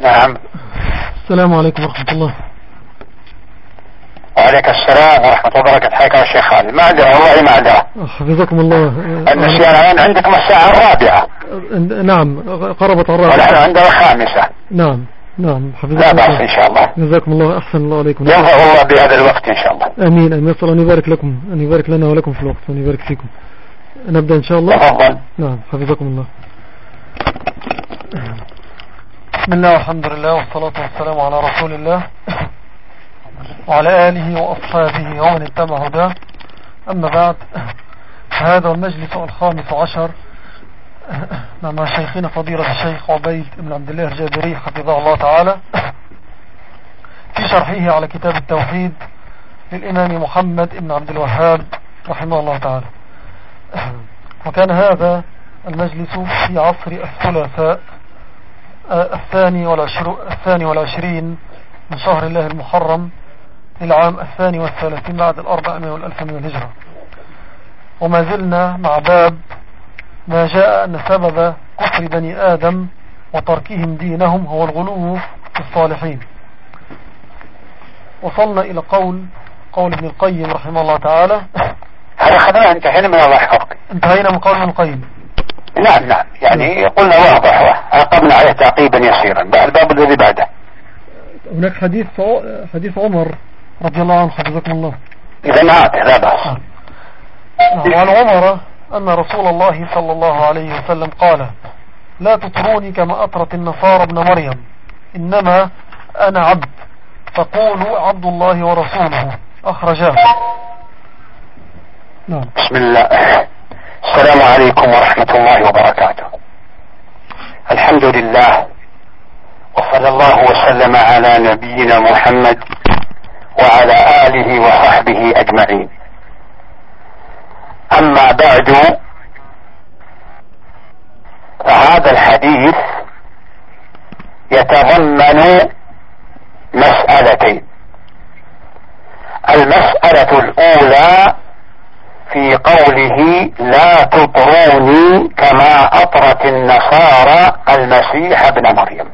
نعم. السلام عليكم ورحمة الله. وعليك السلام ورحمة الله وبركاته. حياك يا شيخ خالد. معذرة والله معذرة حفظكم الله. النسيان الآن عندكم الساعة الرابعة. نعم قربت الرابعة. ونحن عندنا الخامسة. نعم نعم حفظكم لا بأس إن شاء الله. جزاكم الله أحسن الله عليكم. ينفع الله بهذا الوقت إن شاء الله. أمين أمين. صلى أن يبارك لكم أن يبارك لنا ولكم في الوقت وأن يبارك فيكم. نبدأ إن شاء الله؟ تفضل. نعم حفظكم الله. بسم الله والحمد لله والصلاة والسلام على رسول الله وعلى آله وأصحابه ومن اتبع هداه. أما بعد هذا المجلس الخامس عشر. مع شيخنا فضيلة الشيخ عبيد بن عبد الله الجابري حفظه الله تعالى. في شرحه على كتاب التوحيد للإمام محمد بن عبد الوهاب رحمه الله تعالى. وكان هذا المجلس في عصر الثلاثاء الثاني والعشرين, الثاني والعشرين من شهر الله المحرم للعام الثاني والثلاثين بعد الأربعمائة والألفمية الهجرة وما زلنا مع باب ما جاء أن سبب كفر بني آدم وتركهم دينهم هو الغلو في الصالحين. وصلنا إلى قول قول ابن القيم رحمه الله تعالى. هذا خذنا انتهينا من الله يحفظك انتهينا من قول ابن القيم. نعم نعم. يعني قلنا واضح عقبنا عليه تعقيبا يسيرا. الباب الذي بعده. هناك حديث حديث عمر رضي الله عنه حفظكم الله. إذا نعت لا بأس. نعم. وعن عمر أن رسول الله صلى الله عليه وسلم قال لا تطروني كما أطرت النصارى ابن مريم إنما أنا عبد فقولوا عبد الله ورسوله. أخرجاه. نعم. بسم الله. السلام عليكم ورحمة الله وبركاته. الحمد لله وصلى الله وسلم على نبينا محمد وعلى آله وصحبه أجمعين. أما بعد فهذا الحديث يتضمن مسألتين. المسألة الأولى في قوله لا تطروني كما أطرت النصارى المسيح ابن مريم.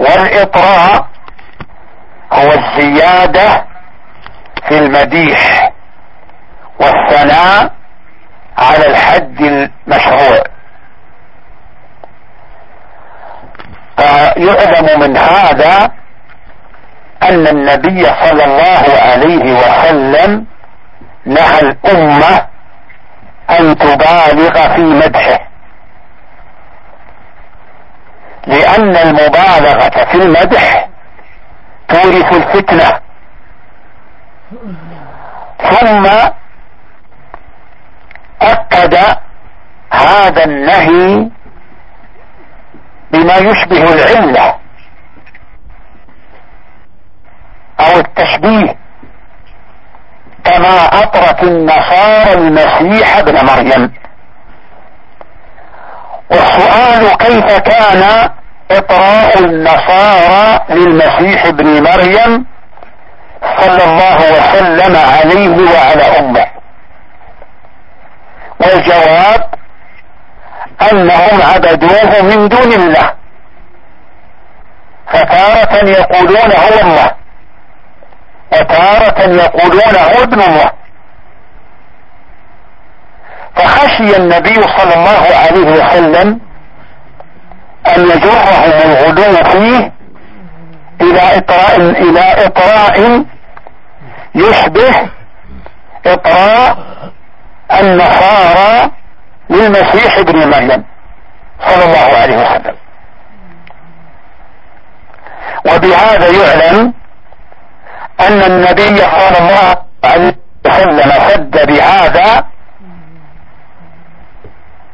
والإطراء هو الزيادة في المديح والثناء على الحد المشروع. فيعلم من هذا أن النبي صلى الله عليه وسلم نهى الأمة أن تبالغ في مدحه. لأن المبالغة في المدح تورث الفتنة. ثم أكد هذا النهي بما يشبه العلة أو التشبيه النصارى المسيح ابن مريم. والسؤال كيف كان إطراء النصارى للمسيح ابن مريم صلى الله وسلم عليه وعلى أمه؟ والجواب أنهم عبدوه من دون الله. فتارة يقولون هو الله وتارة يقولون هو ابن الله. فخشي النبي صلى الله عليه وسلم أن يجرهم الغلو فيه إلى اطراء إلى اطراء يشبه اطراء النصارى للمسيح ابن مريم صلى الله عليه وسلم. وبهذا يعلم أن النبي صلى الله عليه وسلم سد بهذا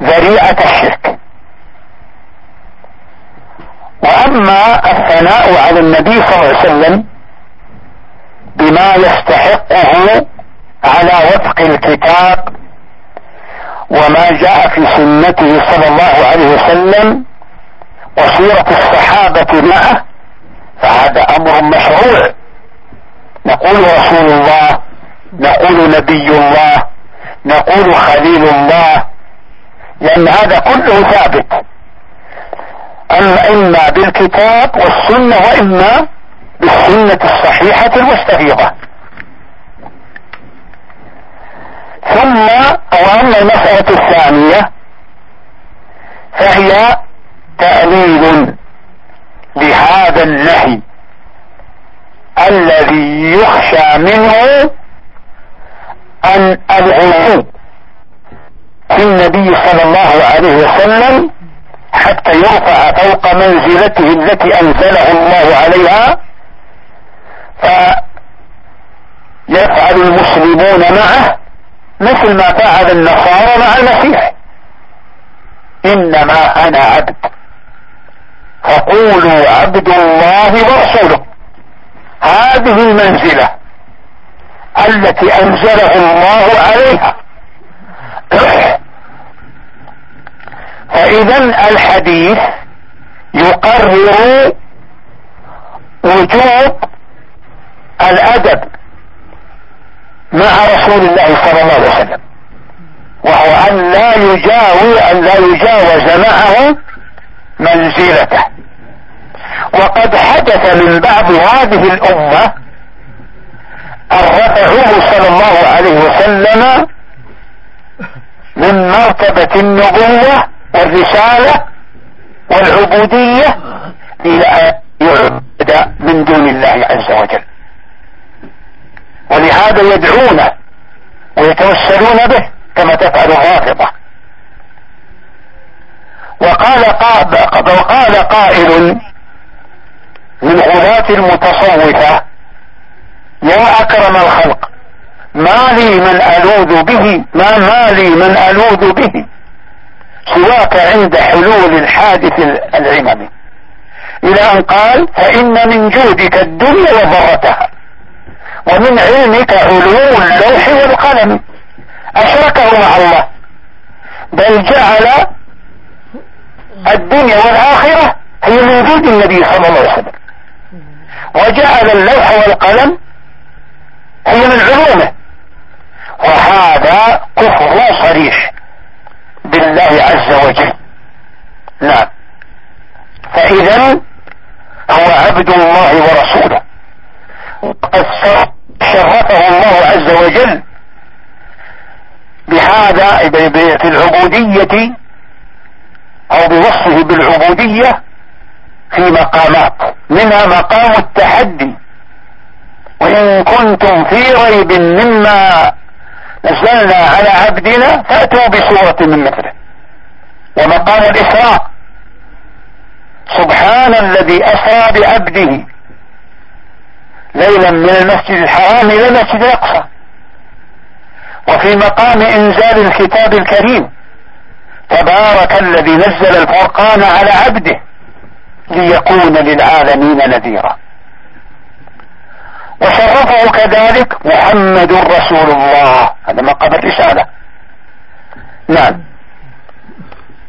ذريعة الشرك. وأما الثناء على النبي صلى الله عليه وسلم بما يستحقه على وفق الكتاب وما جاء في سنته صلى الله عليه وسلم وسيرة الصحابة معه فهذا أمر مشروع. نقول رسول الله نقول نبي الله نقول خليل الله لأن هذا كله ثابت أما إما بالكتاب والسنة وإما بالسنة الصحيحة المستفيضة. ثم وأما المسألة الثانية فهي تأليل لهذا النهي الذي يخشى منه أن الغلو في النبي صلى الله عليه وسلم حتى يرفع فوق منزلته التي أنزله الله عليها فيفعل المسلمون معه مثل ما فعل النصارى مع المسيح. إنما أنا عبد فقولوا عبد الله ورسوله. هذه المنزلة التي أنزله الله عليها. فإذا الحديث يقرر وجوب الأدب مع رسول الله صلى الله عليه وسلم وهو أن لا يجاوز أن لا يجاوز معه منزلته. وقد حدث من بعض هذه الأمة أن رفعوه صلى الله عليه وسلم من مرتبة النبوة والرسالة والعبودية إلى أن يعبد من دون الله عز وجل. ولهذا يدعونه ويتوسلون به كما تفعل الرافضة. وقال وقال قائل من غلاة المتصوفة يا أكرم الخلق ما لي من ألوذ به ما ما لي من ألوذ به. سواك عند حلول الحادث العمم. إلى أن قال فإن من جودك الدنيا وضرتها ومن علمك علوم اللوح والقلم. أشركه مع الله. بل جعل الدنيا والآخرة هي من وجود النبي صلى الله عليه وسلم. وجعل اللوح والقلم هي من علومه. وهذا كفر صريح بالله عز وجل. نعم. فاذا هو عبد الله ورسوله. وقد شرفه الله عز وجل بهذا في العبودية أو بوصفه بالعبودية في مقامات. منها مقام التحدي. وإن كنتم في ريب مما نزلنا على عبدنا فأتوا بصورة من مثله. ومقام الإسراء. سبحان الذي أسرى بعبده. ليلا من المسجد الحرام إلى المسجد الأقصى. وفي مقام إنزال الكتاب الكريم. تبارك الذي نزل الفرقان على عبده ليكون للعالمين نذيرا. وشرفه كذلك محمد رسول الله. هذا مقام الرسالة نعم.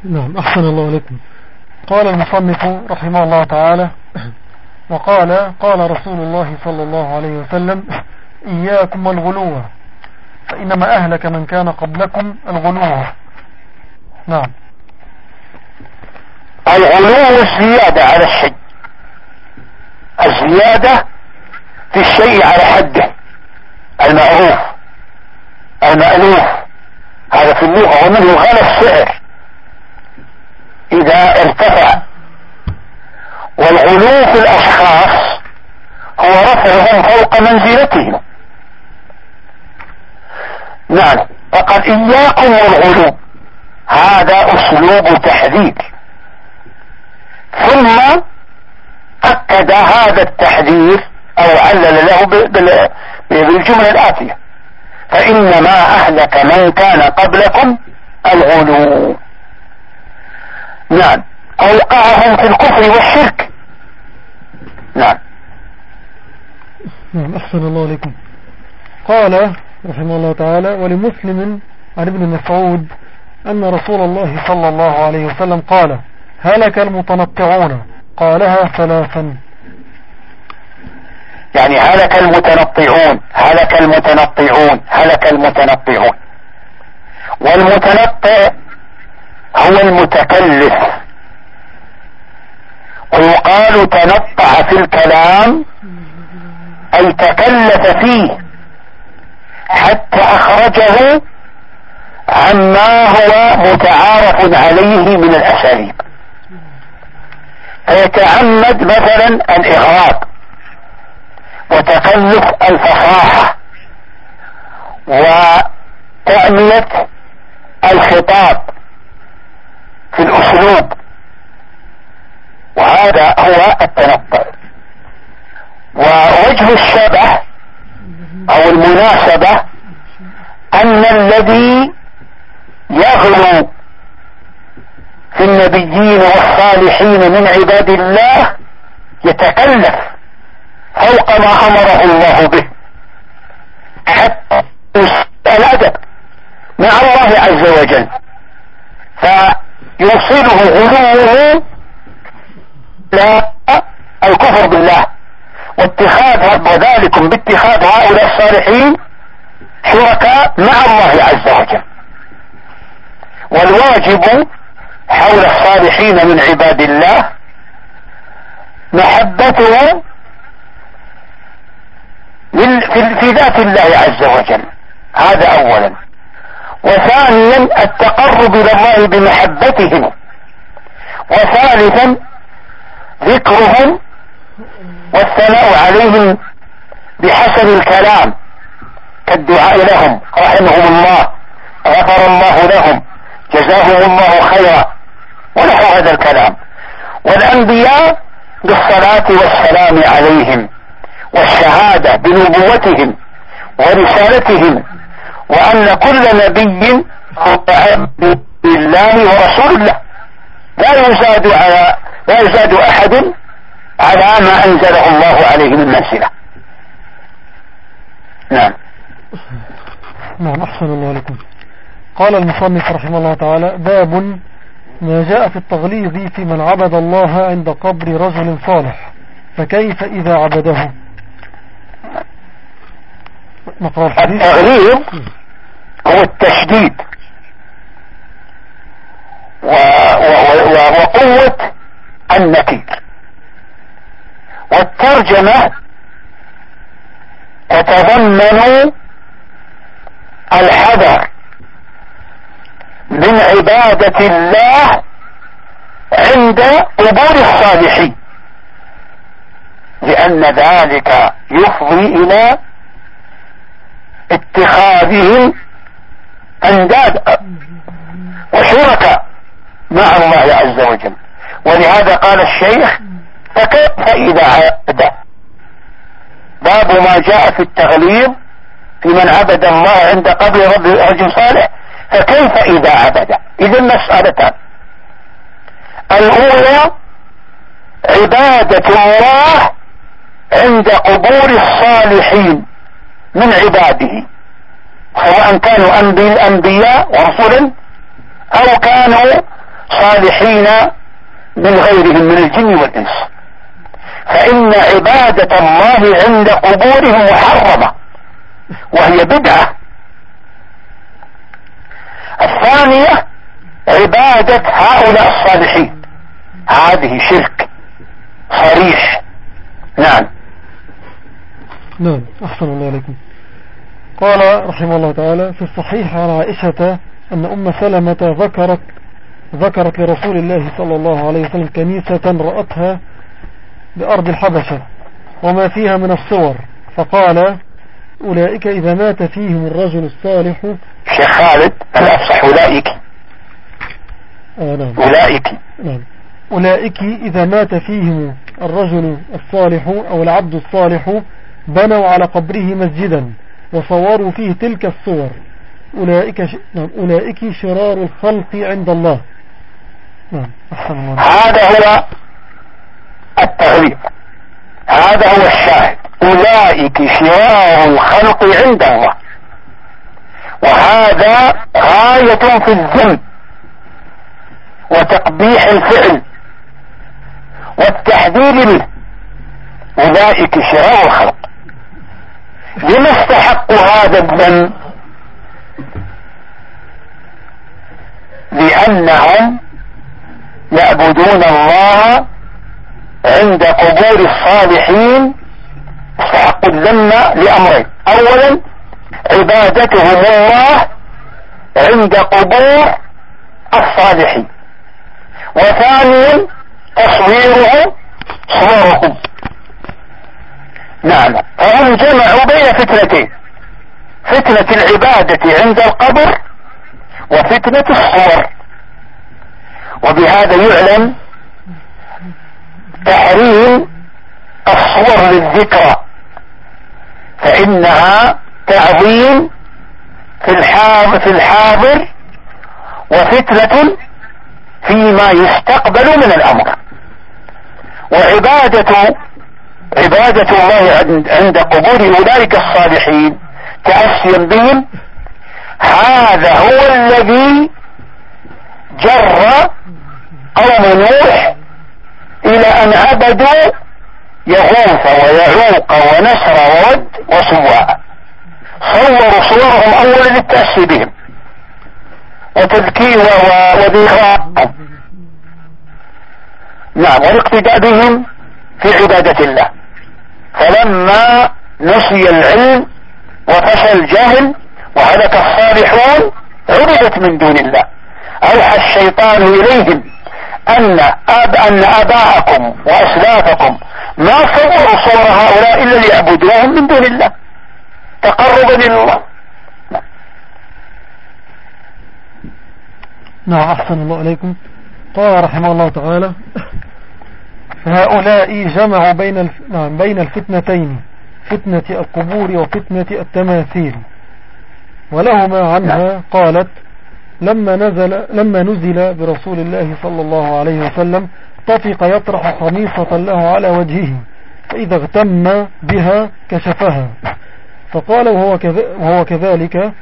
نعم أحسن الله عليكم. قال المصنف رحمه الله تعالى وقال قال رسول الله صلى الله عليه وسلم إياكم والغلو فإنما أهلك من كان قبلكم الغلو. نعم. الغلو الزيادة على الشيء. الزيادة الشيء على حده. المعروف المألوف. هذا في اللغة ومنه غلى السعر إذا ارتفع. والغلو في الأشخاص هو رفعهم فوق منزلتهم. نعم. فقد اياكم والغلو. هذا أسلوب تحذير. ثم أكد هذا التحذير أو علل له بالجملة الآتية. فإنما أهلك من كان قبلكم الغلو نعم. اوقعهم في الكفر والشرك. نعم. نعم أحسن الله عليكم قال رحمه الله تعالى ولمسلم عن ابن مسعود أن رسول الله صلى الله عليه وسلم قال هلك المتنطعون. قالها ثلاثا. يعني هلك المتنطعون هلك المتنطعون هلك المتنطعون. والمتنطع هو المتكلف. يقال تنطع في الكلام أي تكلف فيه حتى أخرجه عما هو متعارف عليه من الأساليب. فيتعمد مثلا الإغراق. وتكلف الفصاحة وتأمية الخطاب في الأسلوب. وهذا هو التنطع. ووجه الشبه أو المناسبة أن الذي يغلو في النبيين والصالحين من عباد الله يتكلف ما أمره الله به. حتى الادب مع الله عز وجل. فيوصله غلوه لا الكفر بالله. واتخاذ وذلكم باتخاذ هؤلاء الصالحين شركاء مع الله عز وجل. والواجب حول الصالحين من عباد الله محبته في ذات الله عز وجل. هذا اولا. وثانيا التقرب إلى الله بمحبتهم. وثالثا ذكرهم والثناء عليهم بحسن الكلام. كالدعاء لهم رحمهم الله غفر الله لهم جزاهم الله خيرا. ونحو هذا الكلام. والأنبياء بالصلاة والسلام عليهم. والشهادة بنبوتهم ورسالتهم وأن كل نبي بالله ورسول الله. لا يزاد على لا يزاد أحد على ما أنزله الله عليه من منزلة. نعم. نعم أحسن الله عليكم. قال المصنف رحمه الله تعالى باب ما جاء في التغليظ في من عبد الله عند قبر رجل صالح فكيف إذا عبده؟ التغليظ هو التشديد. و... و... و... وقوة النكير. والترجمة تتضمن الحذر من عبادة الله عند قبور الصالحين. لأن ذلك يفضي إلى اتخاذهم أنداد وشركاء مع الله عز وجل. ولهذا قال الشيخ فكيف إذا عاد؟ باب ما جاء في التغليظ في من عبد الله عند قبر رجل صالح. فكيف إذا عبد؟ اذا مسألتان الأولى عبادة الله عند قبور الصالحين من عباده سواء كانوا أنبياء ورسلا أو كانوا صالحين من غيرهم من الجن والإنس. فإن عبادة الله عند قبورهم محرمة وهي بدعة. الثانية عبادة هؤلاء الصالحين. هذه شرك صريح. نعم. نعم أحسن الله عليكم قال رحمه الله تعالى في الصحيح عن عائشة أن أم سلمة ذكرت ذكرت لرسول الله صلى الله عليه وسلم كنيسة رأتها بأرض الحبشة وما فيها من الصور فقال أولئك إذا مات فيهم الرجل الصالح شيخ خالد الأفصح أولئك آه نعم. أولئك نعم. أولئك إذا مات فيهم الرجل الصالح أو العبد الصالح بنوا على قبره مسجدا وصوروا فيه تلك الصور. أولئك, ش... نعم. أولئك شرار الخلق عند الله. نعم. هذا هو التغليب. هذا هو الشاهد. أولئك شرار الخلق عند الله. وهذا غاية في الذنب وتقبيح الفعل والتحذير منه. أولئك شرار الخلق. لما استحقوا هذا الذنب لأنهم يعبدون الله عند قبور الصالحين. استحقوا الذم لأمرين. أولا عبادتهم الله عند قبور الصالحين. وثانيا تصويره صورهم. نعم. فهم جمعوا بين فتنتين فتنة العبادة عند القبر وفتنة الصور. وبهذا يعلم تحريم الصور للذكرى. فإنها تعظيم في الحاضر, في الحاضر وفتنة فيما يستقبل من الأمر. وعبادة عبادة الله عند قبور أولئك الصالحين. تأسيا بهم هذا هو الذي جر قوم نوح إلى أن عبدوا يغوث ويعوق ونسر وود وسواء. صوروا صورهم اولا للتأسي بهم. وتذكير وذكراهم نعم والاقتداء بهم في عبادة الله. فلما نسي العلم وفشى الجهل وهلك الصالحون عبدت من دون الله. أوحى الشيطان إليهم أن أب أن أباءكم وأسلافكم ما صوروا صور هؤلاء إلا ليعبدوهم من دون الله. تقربا إلى الله. نعم أحسن الله إليكم. قال رحمه الله تعالى هؤلاء جمعوا بين. نعم بين الفتنتين فتنة القبور وفتنة التماثيل. ولهما عنها قالت لما نزل, لما نزل برسول الله صلى الله عليه وسلم طفق يطرح خميصة له على وجهه فإذا اغتم بها كشفها. فقال وهو, وهو كذلك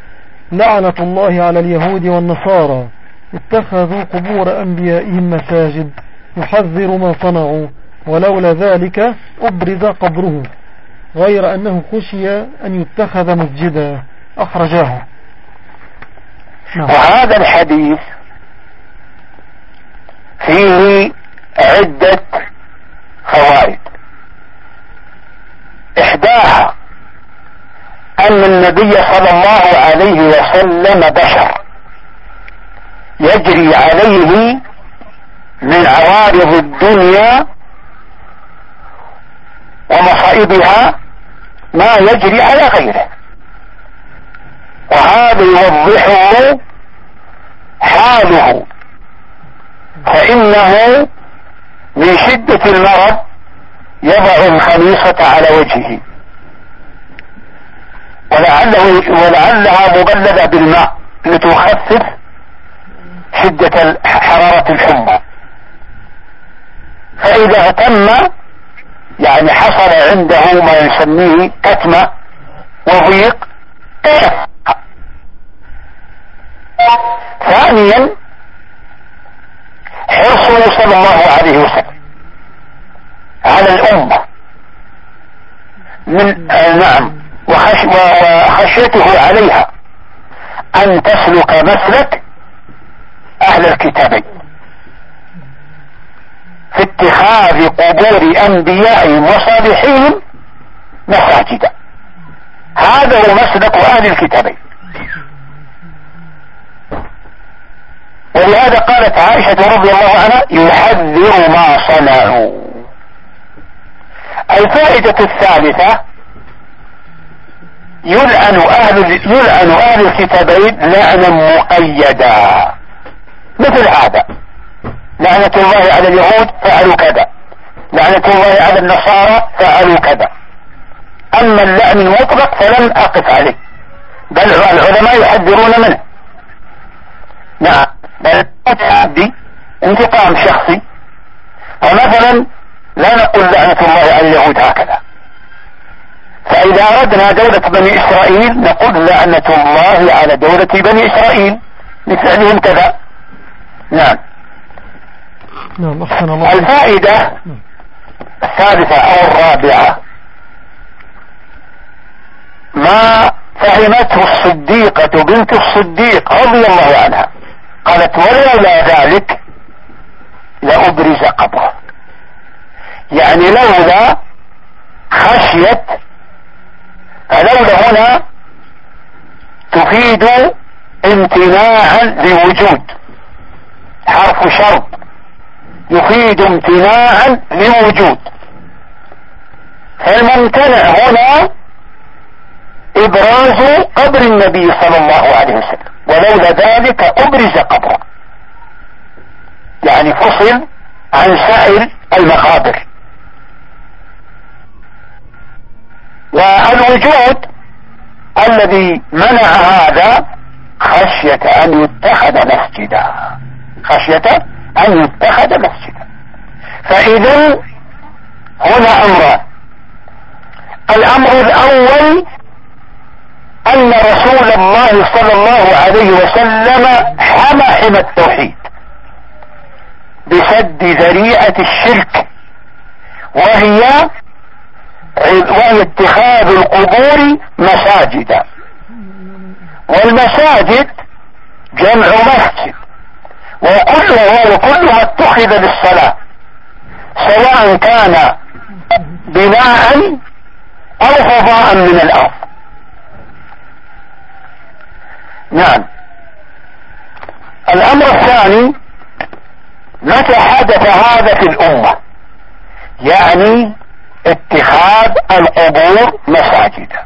لعنة الله على اليهود والنصارى اتخذوا قبور أنبيائهم مساجد. يحذر ما صنعوا ولولا ذلك أبرز قبره غير أنه خشي أن يتخذ مسجدا أخرجاه نعم. وهذا الحديث فيه عدة فوائد إحداها أن النبي صلى الله عليه وسلم بشر يجري عليه من عوارض الدنيا ومصائبها ما يجري على غيره. وهذا يوضحه حاله فإنه من شدة المرض يضع الخميصة على وجهه. ولعله ولعلها مبلدة بالماء لتخفف شدة حرارة الحمى. فإذا اهتم يعني حصل عنده ما يسميه كتمة وضيق ثانيا حرصه صلى الله عليه وسلم على الأمة من آه نعم وخش وخشيته عليها أن تسلك مسلك أهل الكتابين. في اتخاذ قبور انبيائهم وصالحين مساجدا. هذا هو مسلك أهل الكتابين ولهذا قالت عائشة رضي الله عنها يحذر ما صنعوا. الفائدة الثالثة يلعن أهل يلعن أهل الكتابين لعنا مقيدا. مثل هذا. لعنة الله على اليهود فعلوا كذا. لعنة الله على النصارى فعلوا كذا. أما اللعن المطلق فلم أقف عليه. بل العلماء يحذرون منه. نعم. بل تعدي انتقام شخصي. فمثلا لا نقول لعنة الله على اليهود هكذا. فإذا أردنا دولة بني إسرائيل نقول لعنة الله على دولة بني إسرائيل. لفعلهم كذا. نعم. نعم أحسن الله. الفائدة الثالثة أو الرابعة ما فهمته الصديقة بنت الصديق رضي الله عنها. قالت ولولا ذلك لأبرز قبره. يعني لولا خشية فلولا هنا تفيد امتناعا لوجود حرف شرط. يفيد امتناعا لوجود فالممتنع هنا إبراز قبر النبي صلى الله عليه وسلم ولولا ذلك أبرز قبره. يعني فصل عن سائر المقابر. والوجود الذي منع هذا خشية أن يتخذ مسجدا. خشية ان يتخذ مسجدا. فإذا هنا امران الأمر الأول أن رسول الله صلى الله عليه وسلم حمى حمى التوحيد بسد ذريعة الشرك وهي وهي اتخاذ القبور مساجدا. والمساجد جمع مسجد. وكل وكل ما اتخذ للصلاة. سواء كان بناء أو فضاء من الأرض. نعم. الأمر الثاني متى حدث هذا في الأمة. يعني اتخاذ القبور مساجدا.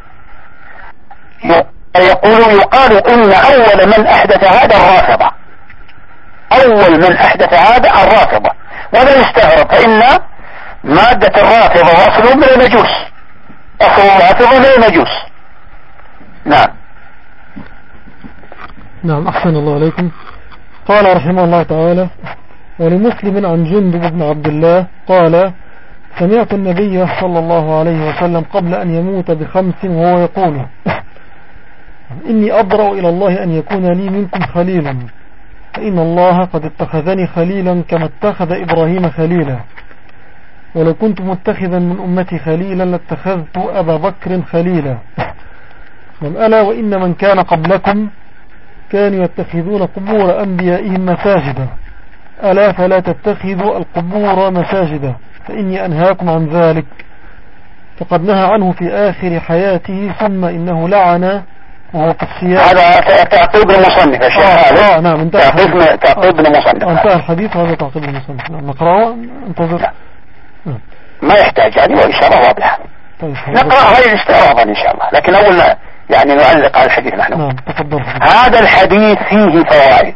يقول يقال إن أول من أحدث هذا الرافضة. أول من أحدث هذا الرافضة. ولا يستغرب فإن مادة الرافضة اصل من المجوس. أصل الرافضة من المجوس. نعم. نعم أحسن الله عليكم. قال رحمه الله تعالى ولمسلم عن جندب بن عبد الله قال سمعت النبي صلى الله عليه وسلم قبل أن يموت بخمس وهو يقول إني أبرأ إلى الله أن يكون لي منكم خليلا. فإن الله قد اتخذني خليلا كما اتخذ إبراهيم خليلا. ولو كنت متخذا من أمتي خليلا لاتخذت أبا بكر خليلا. من ألا وإن من كان قبلكم كانوا يتخذون قبور أنبيائهم مساجدا. ألا فلا تتخذوا القبور مساجدا. فإني أنهاكم عن ذلك. فقد نهى عنه في آخر حياته ثم إنه لعن وهو السياق هذا تعقيب المصنف يا شيخ آه, آه نعم انتهى تعقيب تعقيب المصنف. انتهى الحديث وهذا تعقيب المصنف. نعم نقرأه انتظر نعم. ما يحتاج يعني وإشارة واضحة طيب نقرأ غير استعراضا إن شاء الله. لكن أول يعني نعلق على الحديث نحن. نعم تفضل. هذا الحديث فيه فوائد.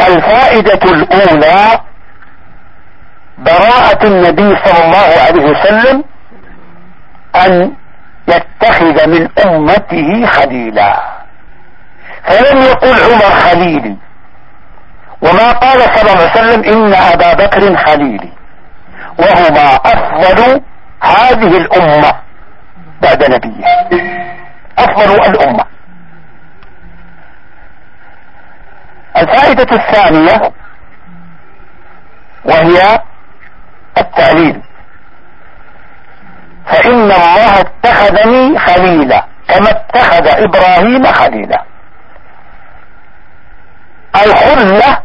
الفائدة الأولى براءة النبي صلى الله عليه وسلم أن يتخذ من أمته خليلا. فلم يقل عمر خليلي. وما قال صلى الله عليه وسلم إن أبا بكر خليلي. وهما أفضل هذه الأمة بعد نبيه. أفضل الأمة. الفائدة الثانية وهي التعليل. فإن الله اتخذني خليلا كما اتخذ إبراهيم خليلا. الخلة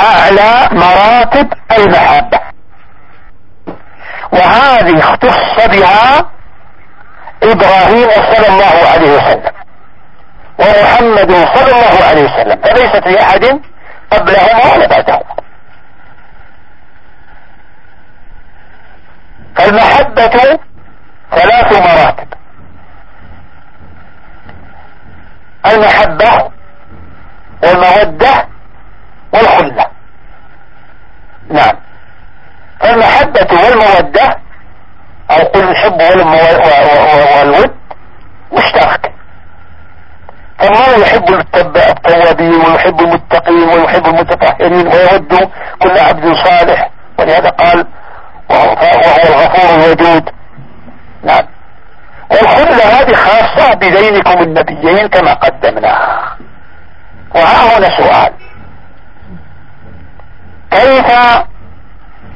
أعلى مراتب المحبة. وهذه اختص بها إبراهيم صلى الله عليه وسلم ومحمد صلى الله عليه وسلم فليست لأحد قبلهم ولا بعدهم فالمحبة ثلاث مراتب. المحبة والمودة والخلة نعم. فالمحبة والمودة أو قل الحب والود مشترك فالله يحب التوابين ويحب المتقين ويحب المتطهرين ويود كل عبد صالح ولهذا قال وهو الغفور الودود نعم والخلة هذه خاصة بدينكم النبيين كما قدمناها هنا سؤال. كيف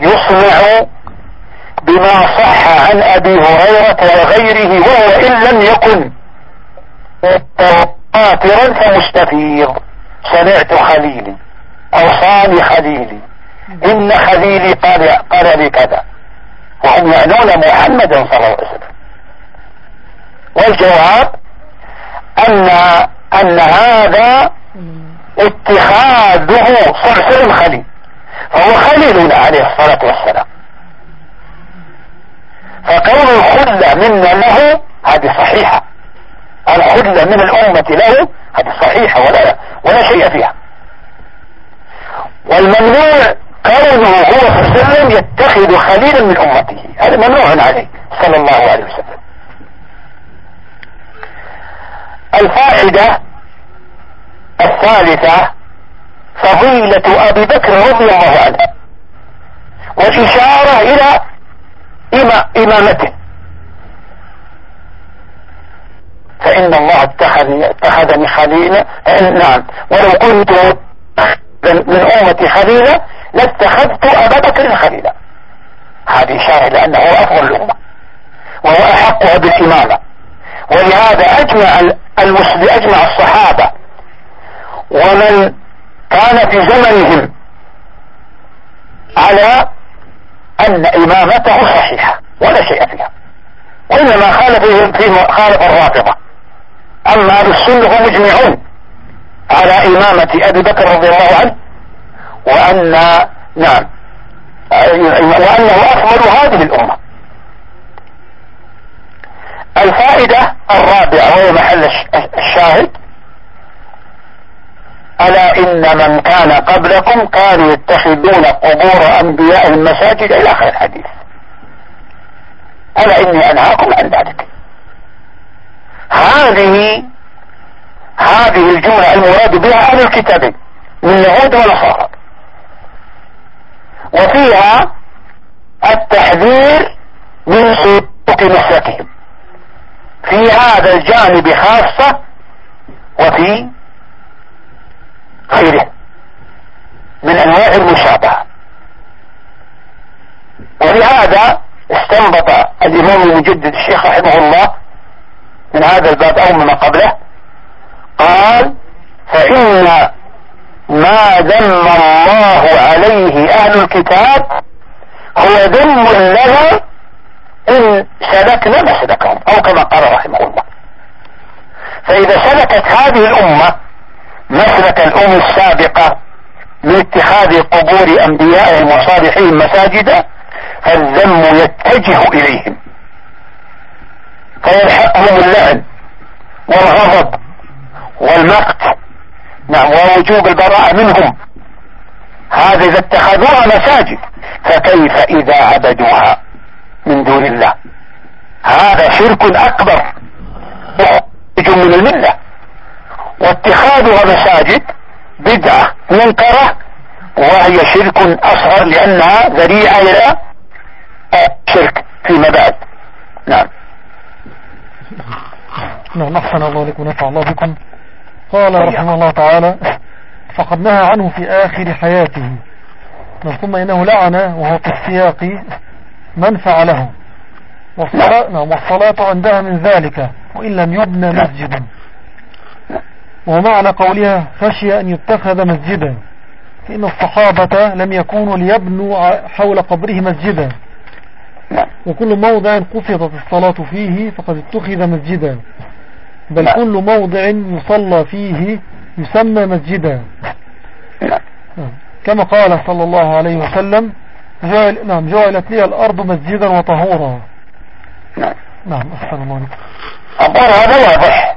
يصنع بما صح عن أبي هريرة وغيره وهو إن لم يكن قاترا فمستفيض؟ صنعت خليلي اوصاني خليلي. إن خليلي قال, قال لي كذا. وهم يعنون محمدا صلى الله عليه وسلم. والجواب أن أن هذا اتخاذه صرصر خليل فهو خليلنا عليه الصلاة والسلام. فكون الخلة منا له هذه صحيحة. الخلة من الأمة له هذه صحيحة ولا ولا شيء فيها. والممنوع كونه هو صلى الله عليه وسلم يتخذ خليلا من أمته. هذا ممنوع عليه صلى الله عليه وسلم. الفائدة الثالثة فضيلة أبي بكر رضي الله عنه والإشارة إلى إمامته. فإن الله اتخذني, خليلا نعم. ولو كنت من أمتي خليلا لاتخذت أبا بكر خليلا. هذه إشارة لأنه هو أفضل الأمة وهو أحقها بالإمامة. ولهذا أجمع المسلم أجمع الصحابة ومن كان في زمنهم على أن إمامته صحيحة ولا شيء فيها. وإنما خالفهم في خالف الرافضة. أما أهل السنة هم مجمعون على إمامة أبي بكر رضي الله عنه وأن نعم وأنه أفضل هذه الأمة. الفائدة الرابعة وهي محل الشاهد ألا إن من كان قبلكم كانوا يتخذون قبور أنبيائهم مساجد إلى آخر الحديث. ألا إني أنهاكم عن ذلك. هذه هذه الجملة المراد بها أهل الكتاب من يهود ونصارى. وفيها التحذير من سلوك نسلتهم في هذا الجانب خاصة وفي غيره من أنواع المشابهة. ولهذا استنبط الإمام المجدد الشيخ رحمه الله من هذا الباب أو من قبله قال فإن ما ذم الله عليه أهل الكتاب هو ذم لنا إن سلكنا مسلكهم أو كما قال رحمه الله. فإذا سلكت هذه الأمة مسلك الامم السابقة من اتخاذ قبور انبيائهم وصالحين مساجدا فالذم يتجه إليهم. فيلحقهم اللعن والغضب والمقت. نعم ووجوب البراءة منهم. هذا إذا اتخذوها مساجد فكيف إذا عبدوها من دون الله؟ هذا شرك أكبر. مخرج من الملة. واتخاذها مساجد بدعة منكرة وهي شرك أصغر لأنها ذريعة إلى شرك فيما بعد. نعم. نعم أحسن الله لكم ونفع الله بكم. قال رحمه الله تعالى فقد نهى عنه في آخر حياته. ثم إنه لعن وهو في السياق من فعله والصلاة, نعم. والصلاة عندها من ذلك وإن لم يبنى مسجدا ومعنى قولها خشي أن يتخذ مسجدا. فإن الصحابة لم يكونوا ليبنوا حول قبره مسجدا. وكل موضع قصدت الصلاة فيه فقد اتخذ مسجدا. بل كل موضع يصلى فيه يسمى مسجدا. كما قال صلى الله عليه وسلم جعل نعم جعلت لي الأرض مسجدا وطهورا. نعم أحسن الله الظاهر هذا واضح.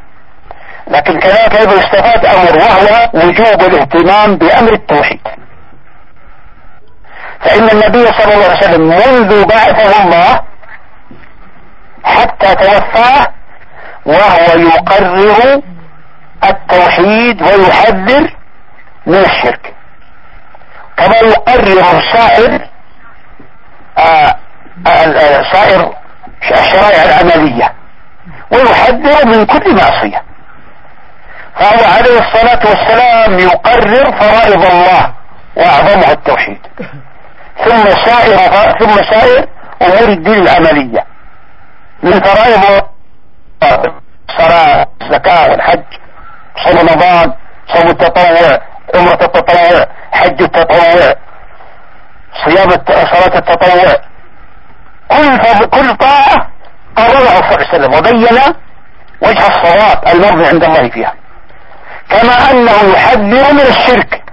لكن كذلك أيضا استفاد أمر وهو وجوب الاهتمام بأمر التوحيد. فإن النبي صلى الله عليه وسلم منذ بعثه الله حتى توفاه وهو يقرر التوحيد ويحذر من الشرك. كما يقرر سائر آه، آه، سائر الشرائع العملية ويحذر من كل معصية. فهو عليه الصلاة والسلام يقرر فرائض الله وأعظمها التوحيد. ثم سائر ثم سائر أمور الدين العملية. من فرائض الصلاة الزكاة والحج صوم رمضان صوم التطوع عمرة التطوع حج التطوع صيام صلاة التطوع. كل كل طاعة قرره صلى الله عليه وسلم وبين وجه الصواب المرضي عند الله فيها. كما أنه يحذر من الشرك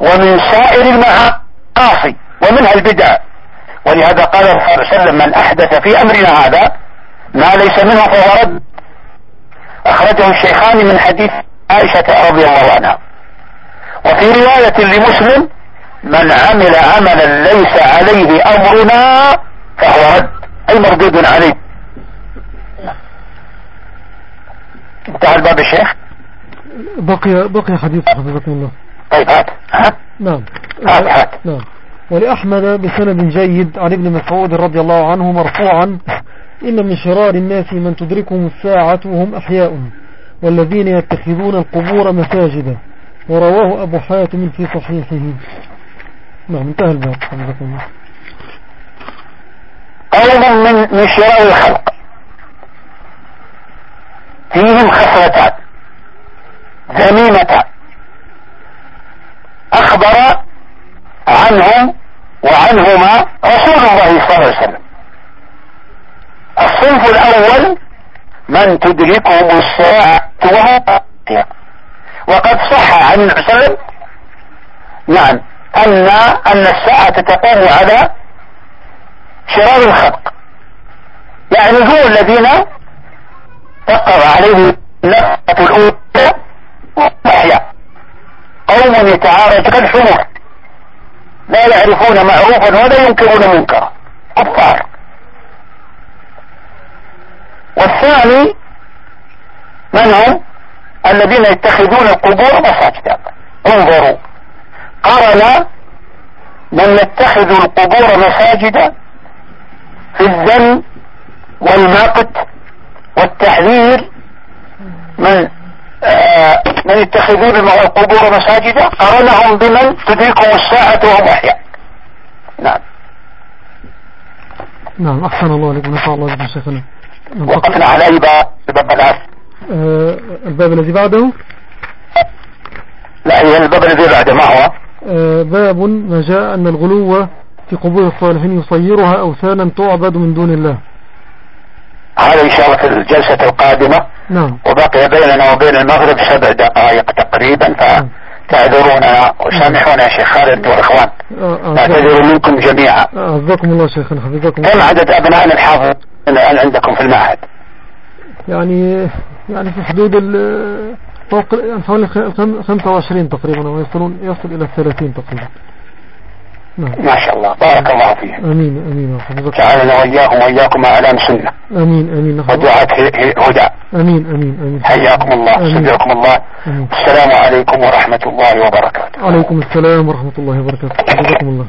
ومن سائر المعاصي ومنها البدع. ولهذا قال صلى الله عليه وسلم من أحدث في أمرنا هذا ما ليس منه فهو رد. أخرجه الشيخان من حديث عائشة رضي الله عنها. وفي رواية لمسلم من عمل عملا ليس عليه أمرنا فهو رد. أي مردود عليه. انتهى الباب الشيخ بقي بقي حديث حفظكم الله. طيب هات. ها؟ نعم. هات هات. نعم. ولأحمد بسند جيد عن ابن مسعود رضي الله عنه مرفوعا إن من شرار الناس من تدركهم الساعة وهم أحياء والذين يتخذون القبور مساجدا ورواه أبو حاتم في صحيحه. نعم انتهى الباب. حفظكم الله. قوم من من شرار الخلق. فيهم خصلتان. ذميمتان أخبر عنهم وعنهما رسول الله صلى الله عليه وسلم. الصنف الأول من تدركهم الساعة وقد صح عن النبي نعم ان أن الساعة تقوم على شرار الخلق. يعني هم الذين تقر عليهم الأولى. والأحياء قوم يتعارج كالحمر لا يعرفون معروفا ولا ينكرون منكرا. كفار. والثاني من هم؟ الذين يتخذون القبور مساجدا. انظروا. قرن من يتخذ القبور مساجدا في الذم والمقت والتحذير من من يتخذون القبور مساجدا قرنهم بمن تدركهم الساعة وهم أحياء. نعم. نعم أحسن الله عليكم نسأل الله جل شيخنا. وقفنا على أي باب؟ باب العاف آه الباب الذي بعده؟ لا الباب الذي بعده ما هو؟ آه باب ما جاء أن الغلو في قبور الصالحين يصيرها أوثانا تعبد من دون الله. هذا إن شاء الله في الجلسة القادمة. نعم. وبقي بيننا وبين المغرب سبع دقائق تقريبا فتعذرونا وسامحونا يا شيخ خالد والإخوان آه، آه، نعتذر منكم جميعا. عزكم الله شيخنا حفظكم. كم عدد أبنائنا الحافظ الآن عندكم في المعهد. يعني يعني في حدود ال فوق حوالي خم- 25 تقريبا ويصلون يصل إلى 30 تقريبا. نعم. ما شاء الله. بارك الله فيه أمين أمين. حفظكم. جعلنا وإياكم أعلام سنة. أمين أمين. نحن- ودعاة هدى. أمين أمين أمين. حياكم الله. استودعكم الله. أمين. السلام عليكم ورحمة الله وبركاته. عليكم السلام ورحمة الله وبركاته. حفظكم الله.